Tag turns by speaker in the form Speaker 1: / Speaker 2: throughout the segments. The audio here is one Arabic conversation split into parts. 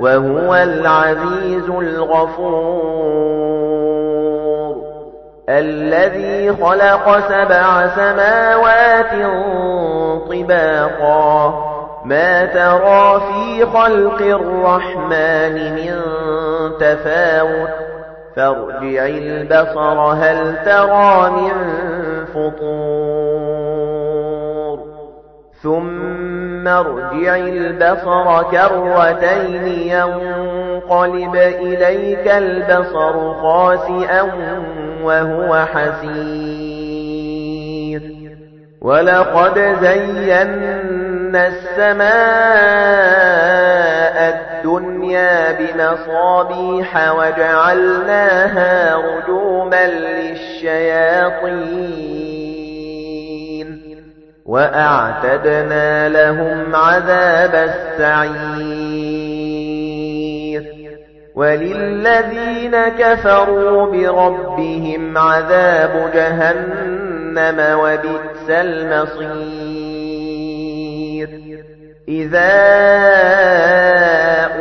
Speaker 1: وهو العزيز الغفور الذي خلق سبع سماوات طباقا. ما ترى في خلق الرحمن من تفاوت. فارجع البصر هل ترى من فطور. ثم ارجع البصر كرتين ينقلب إليك البصر خاسئا وهو حسير ولقد زينا السماء الدنيا بمصابيح وجعلناها رجوما للشياطين وأعتدنا لهم عذاب السعير. وللذين كفروا بربهم عذاب جهنم وبئس المصير. إذا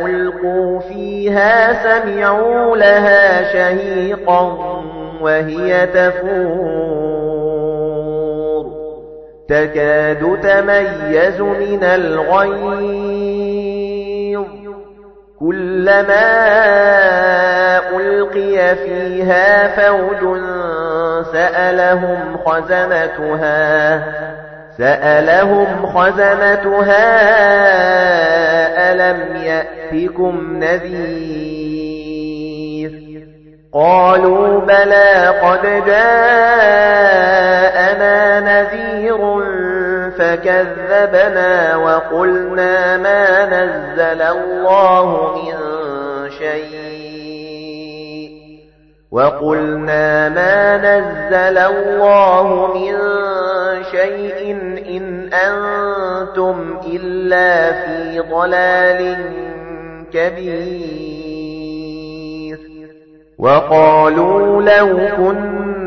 Speaker 1: ألقوا فيها سمعوا لها شهيقا وهي تفور. تكاد تميز من الغيظ. كلما ألقي فيها فوج سألهم خزنتها سألهم خزنتها ألم يأتكم نذير؟ قالوا بلى قد نذير فكذبنا وقلنا ما نزل الله من شيء. وقلنا ما نزل الله من شيء إن أنتم إلا في ضلال كبير. وقالوا لو كنا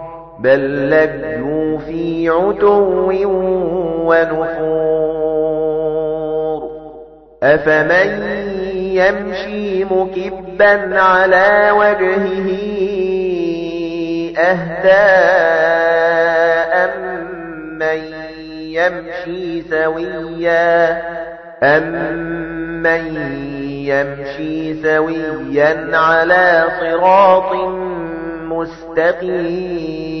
Speaker 1: بَل لَّجُّوا فِي عُتُوٍّ وَنُفُورٍ. أَفَمَن يَمْشِي مُكِبًّا عَلَى وَجْهِهِ أَهْدَىٰ أَمَّن يَمْشِي سَوِيًّا أَمَّن يَمْشِي سَوِيًّا عَلَى صِرَاطٍ مُّسْتَقِيمٍ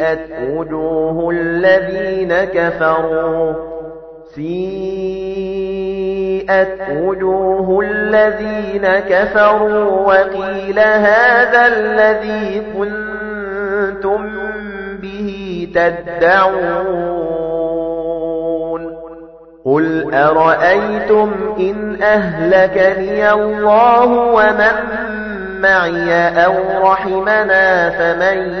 Speaker 1: سِيئَتْ وُجُوهُ الَّذِينَ كَفَرُوا. سِيئَتْ وُجُوهُ الَّذِينَ كَفَرُوا. وَقِيلَ هَذَا الَّذِي كُنتُمْ بِهِ تَدَّعُونَ. قُلْ أَرَأَيْتُمْ إِنْ أَهْلَكَنِيَ اللَّهُ وَمَن مَّعِيَ أَوْ رَحِمَنَا فَمَن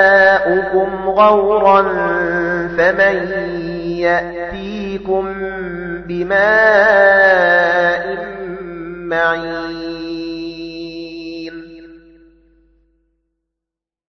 Speaker 1: مَاؤُكُمْ غَوْرًا فَمَن يَأْتِيكُم بِمَاءٍ مَّعِينٍ